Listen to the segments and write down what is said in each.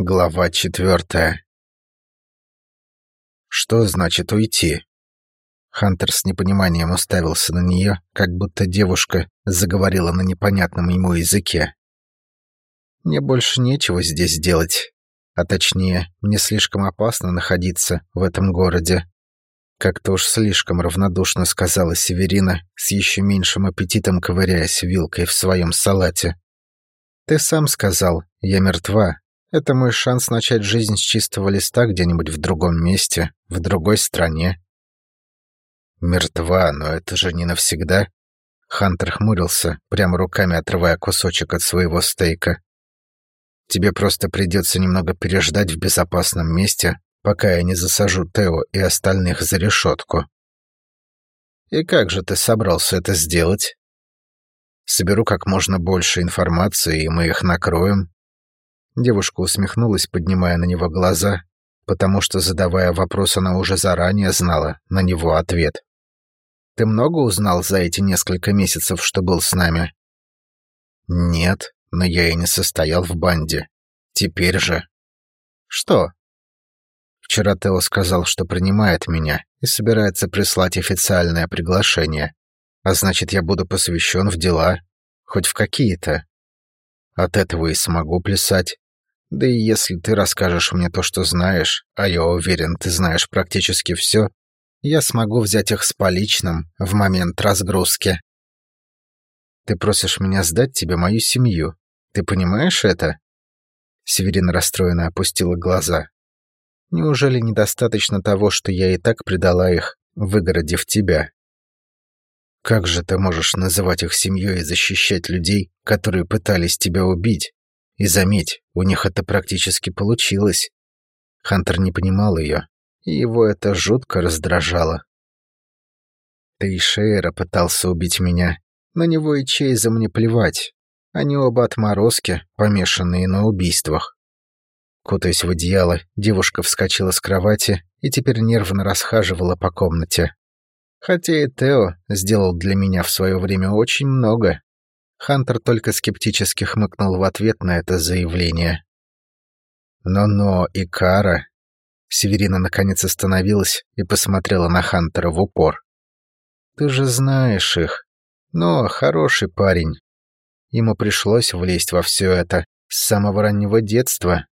Глава четвертая. Что значит уйти? Хантер с непониманием уставился на нее, как будто девушка заговорила на непонятном ему языке. Мне больше нечего здесь делать, а точнее, мне слишком опасно находиться в этом городе. Как-то уж слишком равнодушно сказала Северина, с еще меньшим аппетитом ковыряясь вилкой в своем салате. «Ты сам сказал, я мертва, это мой шанс начать жизнь с чистого листа где-нибудь в другом месте, в другой стране. Мертва, но это же не навсегда. Хантер хмурился, прямо руками отрывая кусочек от своего стейка. Тебе просто придется немного переждать в безопасном месте, пока я не засажу Тео и остальных за решетку. И как же ты собрался это сделать? Соберу как можно больше информации, и мы их накроем, Девушка усмехнулась, поднимая на него глаза, потому что, задавая вопрос, она уже заранее знала на него ответ. «Ты много узнал за эти несколько месяцев, что был с нами?» «Нет, но я и не состоял в банде. Теперь же...» «Что?» Вчера Тео сказал, что принимает меня и собирается прислать официальное приглашение. А значит, я буду посвящен в дела, хоть в какие-то. От этого и смогу плясать. Да и если ты расскажешь мне то, что знаешь, а я уверен, ты знаешь практически все, я смогу взять их с поличным в момент разгрузки. Ты просишь меня сдать тебе мою семью. Ты понимаешь это? Северина расстроенно опустила глаза. Неужели недостаточно того, что я и так предала их, выгородив тебя? Как же ты можешь называть их семьей и защищать людей, которые пытались тебя убить? И заметь, у них это практически получилось. Хантер не понимал ее, и его это жутко раздражало. Тейшейра пытался убить меня. На него и Чейза мне плевать. Они оба отморозки, помешанные на убийствах. Кутаясь в одеяло, девушка вскочила с кровати и теперь нервно расхаживала по комнате. Хотя и Тео сделал для меня в свое время очень много, Хантер только скептически хмыкнул в ответ на это заявление. «Но-но, Икара...» Северина наконец остановилась и посмотрела на Хантера в упор. «Ты же знаешь их. Но хороший парень. Ему пришлось влезть во все это с самого раннего детства,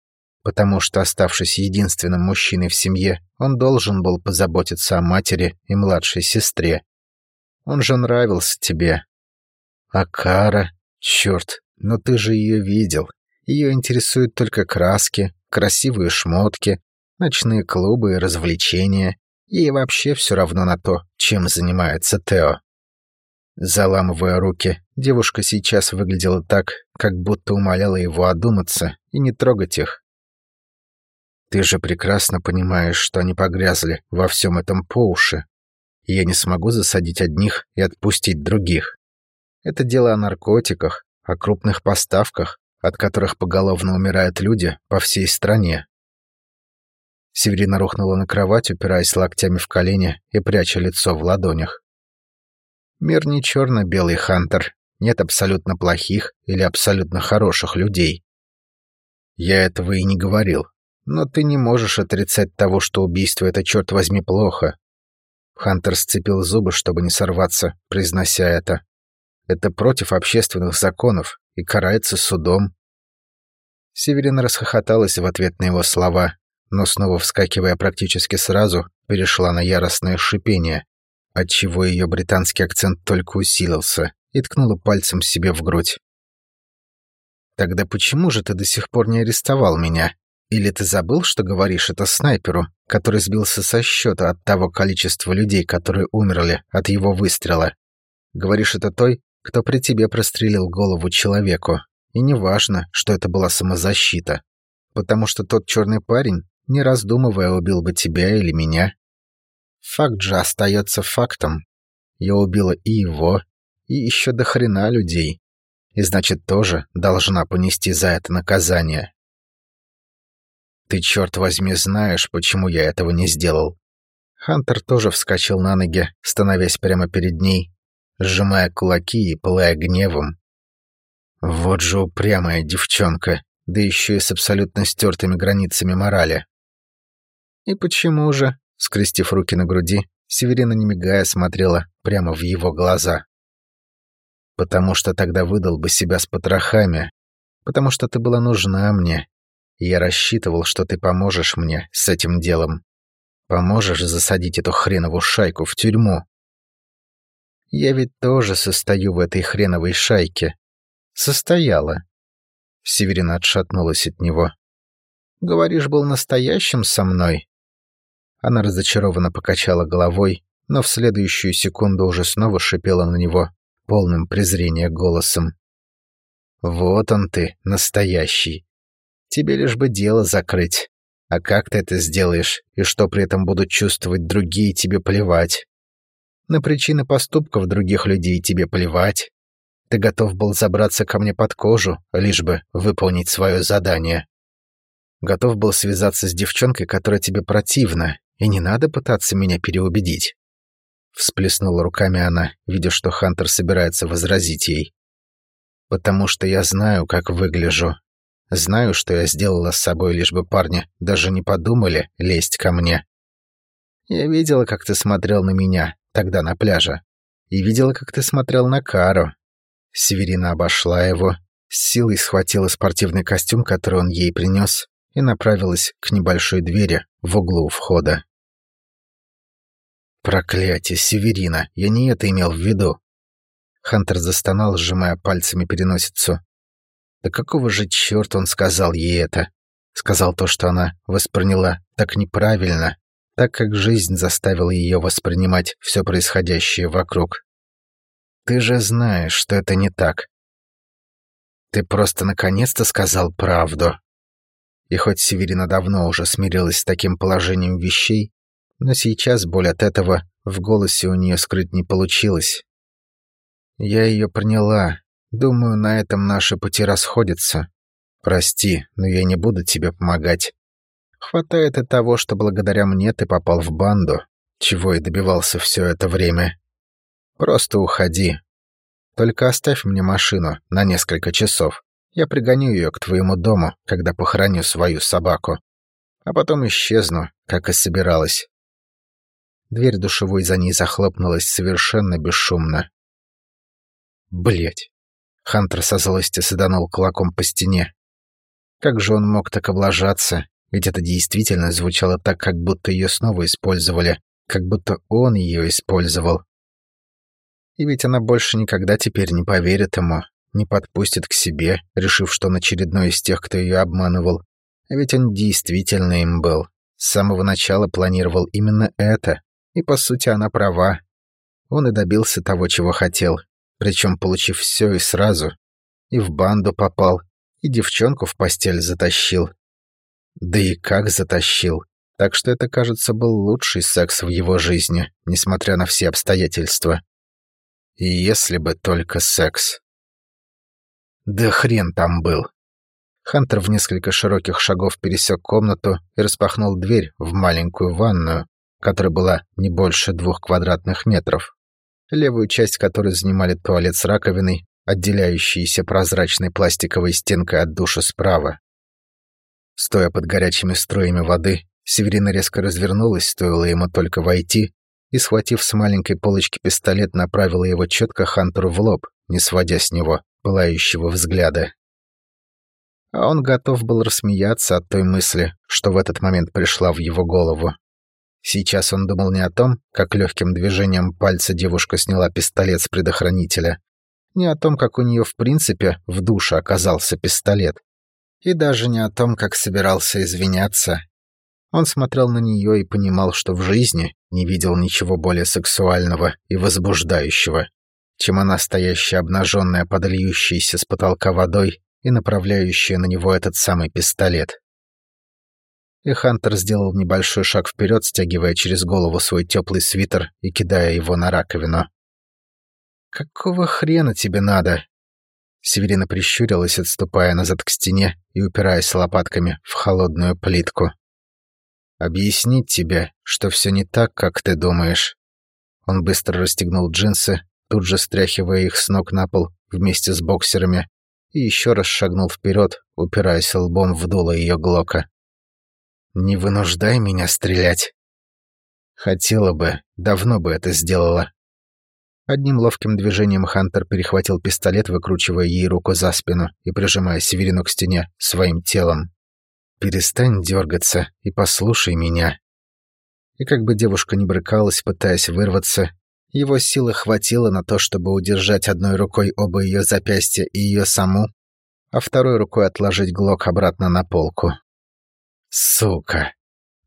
потому что, оставшись единственным мужчиной в семье, он должен был позаботиться о матери и младшей сестре. Он же нравился тебе, а Кара? Черт, но ты же ее видел. Ее интересуют только краски, красивые шмотки, ночные клубы и развлечения. Ей вообще все равно на то, чем занимается Тео. Заламывая руки, девушка сейчас выглядела так, как будто умоляла его одуматься и не трогать их. Ты же прекрасно понимаешь, что они погрязли во всем этом по уши. Я не смогу засадить одних и отпустить других. Это дело о наркотиках, о крупных поставках, от которых поголовно умирают люди по всей стране. Северина рухнула на кровать, упираясь локтями в колени и пряча лицо в ладонях. Мир не черно-белый, Хантер. Нет абсолютно плохих или абсолютно хороших людей. Я этого и не говорил. Но ты не можешь отрицать того, что убийство — это, черт возьми, плохо. Хантер сцепил зубы, чтобы не сорваться, произнося это. Это против общественных законов и карается судом. Северина расхохоталась в ответ на его слова, но снова вскакивая практически сразу, перешла на яростное шипение, отчего ее британский акцент только усилился и ткнула пальцем себе в грудь. «Тогда почему же ты до сих пор не арестовал меня? Или ты забыл, что говоришь это снайперу, который сбился со счета от того количества людей, которые умерли от его выстрела? Говоришь это той, кто при тебе прострелил голову человеку. И не важно, что это была самозащита. Потому что тот черный парень, не раздумывая, убил бы тебя или меня. Факт же остается фактом. Я убила и его, и еще до хрена людей. И значит, тоже должна понести за это наказание. Ты, черт возьми, знаешь, почему я этого не сделал. Хантер тоже вскочил на ноги, становясь прямо перед ней, сжимая кулаки и пылая гневом. Вот же упрямая девчонка, да еще и с абсолютно стертыми границами морали. И почему же, скрестив руки на груди, Северина, не мигая, смотрела прямо в его глаза. «Потому что тогда выдал бы себя с потрохами, потому что ты была нужна мне, я рассчитывал, что ты поможешь мне с этим делом. Поможешь засадить эту хренову шайку в тюрьму. Я ведь тоже состою в этой хреновой шайке. Состояла». Северина отшатнулась от него. «Говоришь, был настоящим со мной?» Она разочарованно покачала головой, но в следующую секунду уже снова шипела на него полным презрения голосом. «Вот он ты, настоящий. Тебе лишь бы дело закрыть. А как ты это сделаешь, и что при этом будут чувствовать другие, тебе плевать. На причины поступков других людей тебе плевать. Ты готов был забраться ко мне под кожу, лишь бы выполнить свое задание. Готов был связаться с девчонкой, которая тебе противна, и не надо пытаться меня переубедить. Всплеснула руками она, видя, что Хантер собирается возразить ей. «Потому что я знаю, как выгляжу. Знаю, что я сделала с собой, лишь бы парни даже не подумали лезть ко мне. Я видела, как ты смотрел на меня тогда на пляже. И видела, как ты смотрел на Кару. Северина обошла его, с силой схватила спортивный костюм, который он ей принес, и направилась к небольшой двери в углу входа. «Проклятие, Северина! Я не это имел в виду!» Хантер застонал, сжимая пальцами переносицу. «Да какого же черта он сказал ей это?» Сказал то, что она восприняла так неправильно, так как жизнь заставила ее воспринимать все происходящее вокруг. «Ты же знаешь, что это не так. Ты просто наконец-то сказал правду». И хоть Северина давно уже смирилась с таким положением вещей, но сейчас боль от этого в голосе у нее скрыть не получилось. Я ее приняла. Думаю, на этом наши пути расходятся. Прости, но я не буду тебе помогать. Хватает и того, что благодаря мне ты попал в банду, чего и добивался все это время. Просто уходи. Только оставь мне машину на несколько часов. Я пригоню ее к твоему дому, когда похороню свою собаку. А потом исчезну, как и собиралась. Дверь душевой за ней захлопнулась совершенно бесшумно. Блять. Хантер со злости саданул кулаком по стене. Как же он мог так облажаться? Ведь это действительно звучало так, как будто ее снова использовали, как будто он ее использовал. И ведь она больше никогда теперь не поверит ему, не подпустит к себе, решив, что он очередной из тех, кто ее обманывал. А ведь он действительно им был. С самого начала планировал именно это, и, по сути, она права. Он и добился того, чего хотел, причем получив все и сразу. И в банду попал, и девчонку в постель затащил. Да и как затащил. Так что это, кажется, был лучший секс в его жизни, несмотря на все обстоятельства. И если бы только секс. Да хрен там был. Хантер в несколько широких шагов пересек комнату и распахнул дверь в маленькую ванную, которая была не больше двух квадратных метров, левую часть которой занимали туалет с раковиной, отделяющейся прозрачной пластиковой стенкой от душа справа. Стоя под горячими струями воды, Северина резко развернулась, стоило ему только войти, и, схватив с маленькой полочки пистолет, направила его четко Хантеру в лоб, не сводя с него пылающего взгляда. А он готов был рассмеяться от той мысли, что в этот момент пришла в его голову. Сейчас он думал не о том, как легким движением пальца девушка сняла пистолет с предохранителя, не о том, как у нее в принципе в душе оказался пистолет, и даже не о том, как собирался извиняться. Он смотрел на нее и понимал, что в жизни не видел ничего более сексуального и возбуждающего, чем она, стоящая обнаженная, подольющаяся с потолка водой и направляющая на него этот самый пистолет и Хантер сделал небольшой шаг вперед, стягивая через голову свой теплый свитер и кидая его на раковину. «Какого хрена тебе надо?» Северина прищурилась, отступая назад к стене и упираясь лопатками в холодную плитку. «Объяснить тебе, что все не так, как ты думаешь». Он быстро расстегнул джинсы, тут же стряхивая их с ног на пол вместе с боксерами, и еще раз шагнул вперед, упираясь лбом в дуло ее глока. «Не вынуждай меня стрелять». Хотела бы, давно бы это сделала. Одним ловким движением Хантер перехватил пистолет, выкручивая ей руку за спину и прижимая Северину к стене своим телом. «Перестань дергаться и послушай меня». И как бы девушка не брыкалась, пытаясь вырваться, его силы хватило на то, чтобы удержать одной рукой оба ее запястья и ее саму, а второй рукой отложить глок обратно на полку. «Сука!» —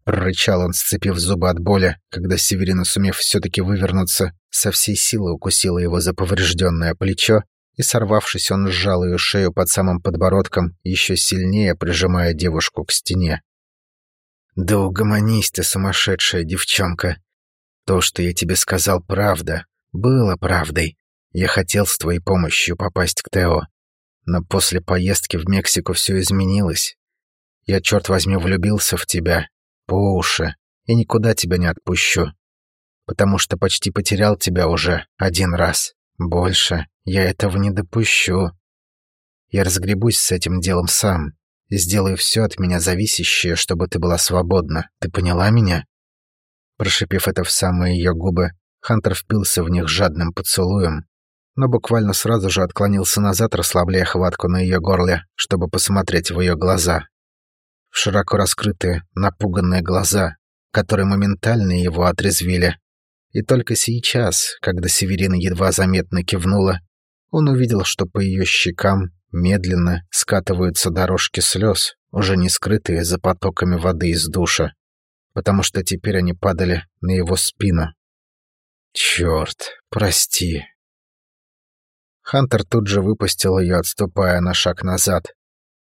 рычал он, сцепив зубы от боли, когда Северина, сумев все-таки вывернуться, со всей силы укусила его за поврежденное плечо, и, сорвавшись, он сжал ее шею под самым подбородком, еще сильнее прижимая девушку к стене. «Да угомонись ты, сумасшедшая девчонка!» То, что я тебе сказал, правда. Было правдой. Я хотел с твоей помощью попасть к Тео. Но после поездки в Мексику все изменилось. Я, черт возьми, влюбился в тебя. По уши. И никуда тебя не отпущу. Потому что почти потерял тебя уже один раз. Больше я этого не допущу. Я разгребусь с этим делом сам. Сделаю все от меня зависящее, чтобы ты была свободна. Ты поняла меня? Прошипев это в самые ее губы, Хантер впился в них жадным поцелуем, но буквально сразу же отклонился назад, расслабляя хватку на ее горле, чтобы посмотреть в ее глаза. В широко раскрытые, напуганные глаза, которые моментально его отрезвили. И только сейчас, когда Северина едва заметно кивнула, он увидел, что по ее щекам медленно скатываются дорожки слез, уже не скрытые за потоками воды из душа потому что теперь они падали на его спину. Черт, прости. Хантер тут же выпустил ее, отступая на шаг назад.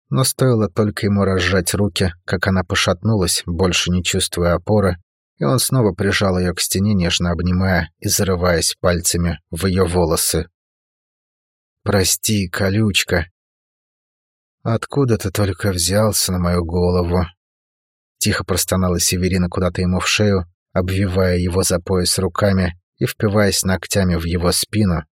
Но стоило только ему разжать руки, как она пошатнулась, больше не чувствуя опоры, и он снова прижал ее к стене, нежно обнимая и зарываясь пальцами в ее волосы. «Прости, колючка. Откуда ты только взялся на мою голову?» Тихо простонала Северина куда-то ему в шею, обвивая его за пояс руками и впиваясь ногтями в его спину.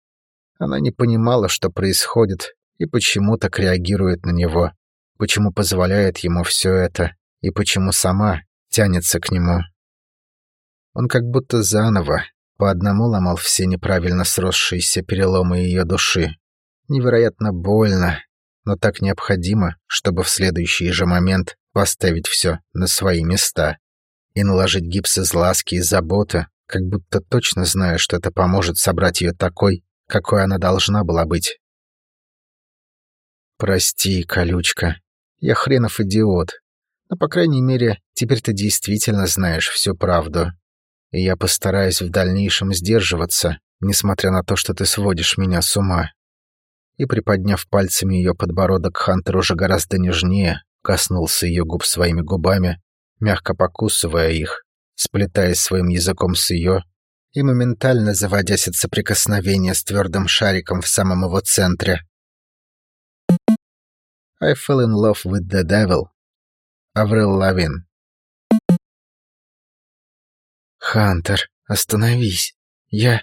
Она не понимала, что происходит и почему так реагирует на него, почему позволяет ему все это и почему сама тянется к нему. Он как будто заново, по одному ломал все неправильно сросшиеся переломы ее души. Невероятно больно, но так необходимо, чтобы в следующий же момент поставить все на свои места и наложить гипс из ласки и заботы, как будто точно зная, что это поможет собрать ее такой, какой она должна была быть. «Прости, колючка, я хренов идиот, но, по крайней мере, теперь ты действительно знаешь всю правду, и я постараюсь в дальнейшем сдерживаться, несмотря на то, что ты сводишь меня с ума». И, приподняв пальцами ее подбородок, Хантер уже гораздо нежнее, коснулся ее губ своими губами, мягко покусывая их, сплетаясь своим языком с ее и моментально заводясь от соприкосновения с твердым шариком в самом его центре. I fell in love with the devil. Аврил Лавин. «Хантер, остановись. Я...»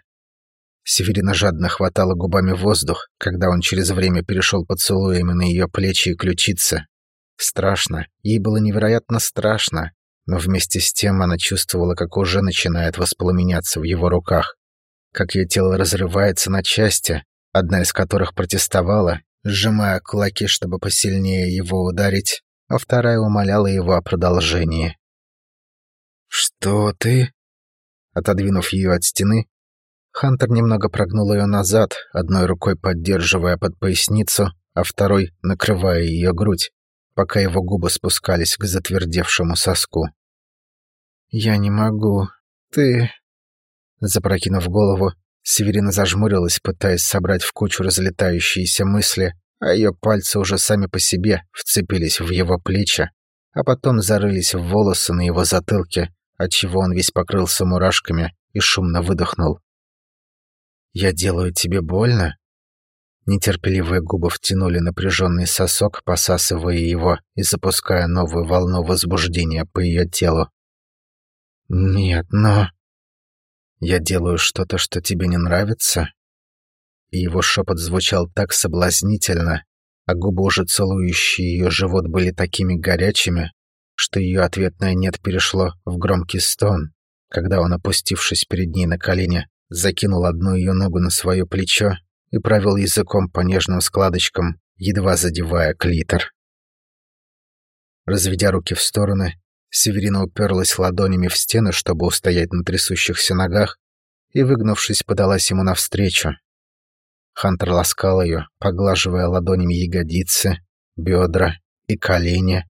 Северина жадно хватала губами воздух, когда он через время перешел поцелуями на ее плечи и ключицы, Страшно. Ей было невероятно страшно, но вместе с тем она чувствовала, как уже начинает воспламеняться в его руках, как ее тело разрывается на части, одна из которых протестовала, сжимая кулаки, чтобы посильнее его ударить, а вторая умоляла его о продолжении. «Что ты?» Отодвинув ее от стены, Хантер немного прогнул ее назад, одной рукой поддерживая под поясницу, а второй накрывая ее грудь, пока его губы спускались к затвердевшему соску. «Я не могу. Ты...» Запрокинув голову, Северина зажмурилась, пытаясь собрать в кучу разлетающиеся мысли, а ее пальцы уже сами по себе вцепились в его плечи, а потом зарылись в волосы на его затылке, отчего он весь покрылся мурашками и шумно выдохнул. «Я делаю тебе больно?» Нетерпеливые губы втянули напряженный сосок, посасывая его и запуская новую волну возбуждения по ее телу. «Нет, но...» «Я делаю что-то, что тебе не нравится?» И его шепот звучал так соблазнительно, а губы, уже целующие ее живот, были такими горячими, что ее ответное «нет» перешло в громкий стон, когда он, опустившись перед ней на колени, закинул одну ее ногу на свое плечо и провел языком по нежным складочкам, едва задевая клитор. Разведя руки в стороны, Северина уперлась ладонями в стены, чтобы устоять на трясущихся ногах, и, выгнувшись, подалась ему навстречу. Хантер ласкал ее, поглаживая ладонями ягодицы, бедра и колени,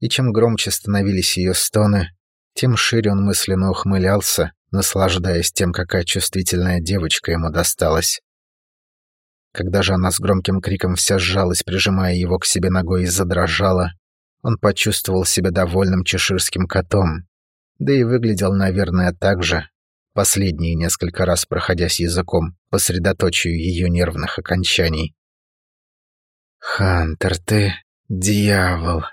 и чем громче становились ее стоны, тем шире он мысленно ухмылялся, наслаждаясь тем, какая чувствительная девочка ему досталась. Когда же она с громким криком вся сжалась, прижимая его к себе ногой и задрожала, он почувствовал себя довольным чеширским котом, да и выглядел, наверное, так же, последние несколько раз проходясь языком по средоточию ее нервных окончаний. «Хантер, ты дьявол!»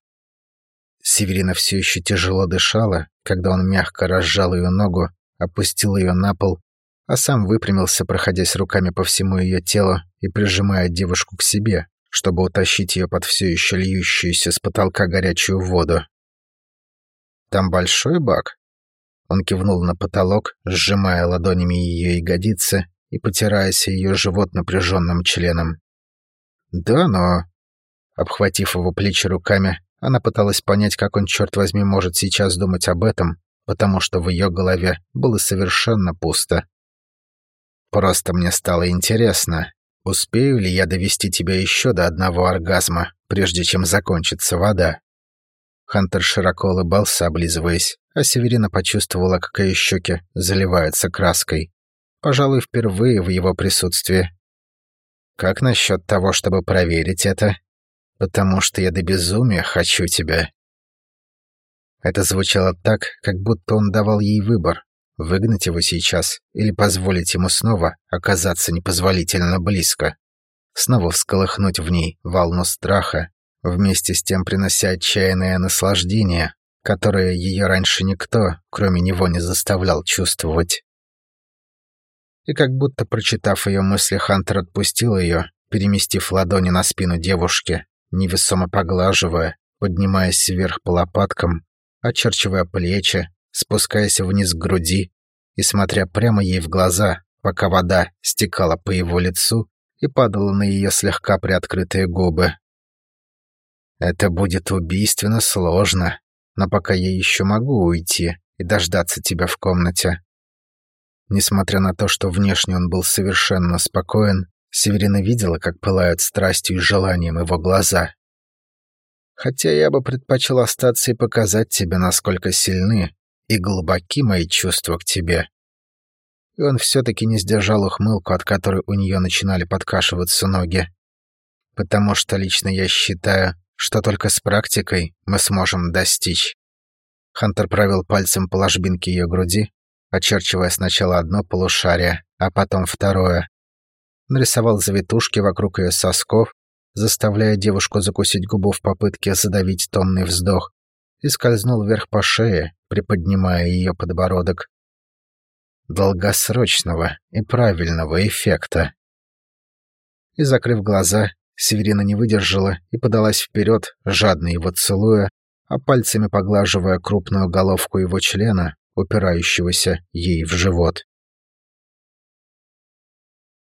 Северина все еще тяжело дышала, когда он мягко разжал ее ногу, опустил ее на пол, а сам выпрямился, проходясь руками по всему ее телу и прижимая девушку к себе, чтобы утащить ее под все еще льющуюся с потолка горячую воду. «Там большой бак?» Он кивнул на потолок, сжимая ладонями ее ягодицы и потираясь ее живот напряженным членом. «Да, но...» Обхватив его плечи руками, она пыталась понять, как он, черт возьми, может сейчас думать об этом, потому что в ее голове было совершенно пусто. «Просто мне стало интересно, успею ли я довести тебя еще до одного оргазма, прежде чем закончится вода?» Хантер широко улыбался, облизываясь, а Северина почувствовала, как ее щеки заливаются краской. Пожалуй, впервые в его присутствии. «Как насчет того, чтобы проверить это?» потому что я до безумия хочу тебя». Это звучало так, как будто он давал ей выбор — выгнать его сейчас или позволить ему снова оказаться непозволительно близко, снова всколыхнуть в ней волну страха, вместе с тем принося отчаянное наслаждение, которое ее раньше никто, кроме него, не заставлял чувствовать. И как будто, прочитав ее мысли, Хантер отпустил ее, переместив ладони на спину девушки, невесомо поглаживая, поднимаясь вверх по лопаткам, очерчивая плечи, спускаясь вниз к груди и смотря прямо ей в глаза, пока вода стекала по его лицу и падала на ее слегка приоткрытые губы. «Это будет убийственно сложно, но пока я еще могу уйти и дождаться тебя в комнате». Несмотря на то, что внешне он был совершенно спокоен, Северина видела, как пылают страстью и желанием его глаза. Хотя я бы предпочел остаться и показать тебе, насколько сильны и глубоки мои чувства к тебе. И он все-таки не сдержал ухмылку, от которой у нее начинали подкашиваться ноги. Потому что лично я считаю, что только с практикой мы сможем достичь. Хантер провел пальцем по ложбинке ее груди, очерчивая сначала одно полушарие, а потом второе нарисовал завитушки вокруг ее сосков, заставляя девушку закусить губу в попытке задавить томный вздох, и скользнул вверх по шее, приподнимая ее подбородок. Долгосрочного и правильного эффекта. И, закрыв глаза, Северина не выдержала и подалась вперед, жадно его целуя, а пальцами поглаживая крупную головку его члена, упирающегося ей в живот.